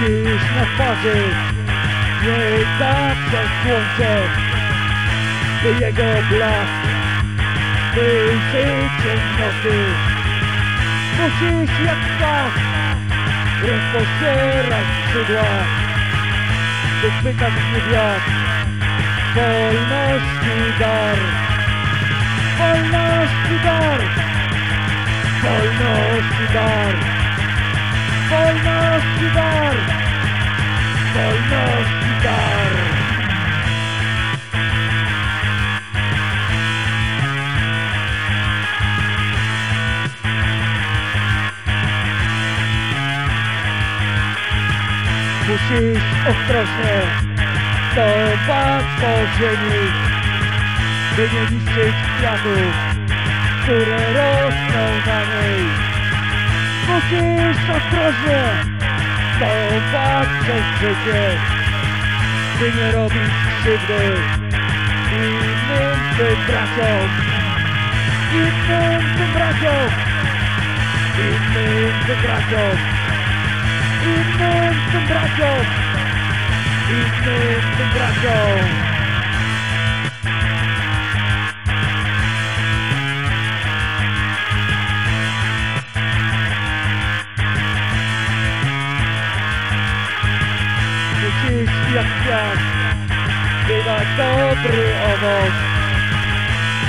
twarzy. Nie zawsze słońce By jego blask Był życiem nocy. Musisz jak ptak Rozpościerać skrzydła By chwytać mnie wiatr Wolności dar. Wolności dar! Wolności dar Wolności dar! Wolności dar! Musisz ostrożnie. Stąpać po ziemi. By nie niszczyć kwiatów, które niej Musisz ostrożnie przez życie By nie robić krzywdy innym tym braciom Innym tym braciom Innym tym braciom Innym tym braciom Innym tym braciom Kwiat Wydać dobry owoc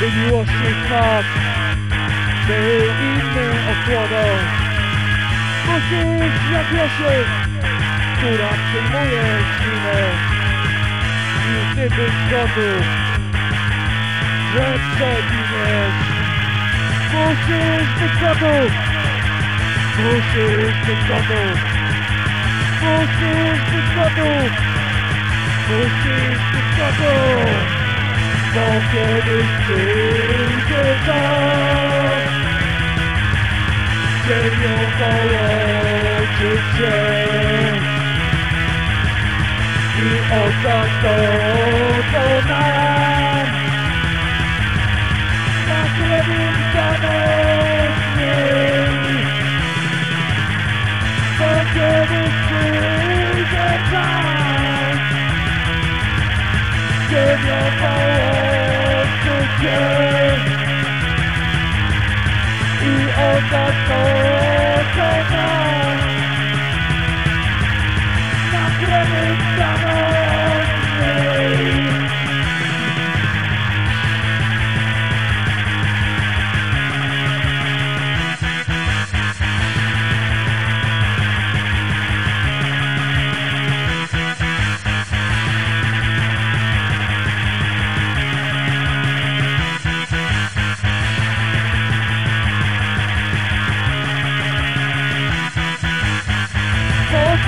By miłości smak Był innym osłoną. Musisz jak jesień Która przyjmuje zimę. I ty być gotów Że przeginiesz. Musisz być gotów Musisz być gotów Musisz być gotów Musisz być gotów Bo kiedyś przyjdzie czas Ziemią połączyć się I oddać to, Ziemią połączyć się i nam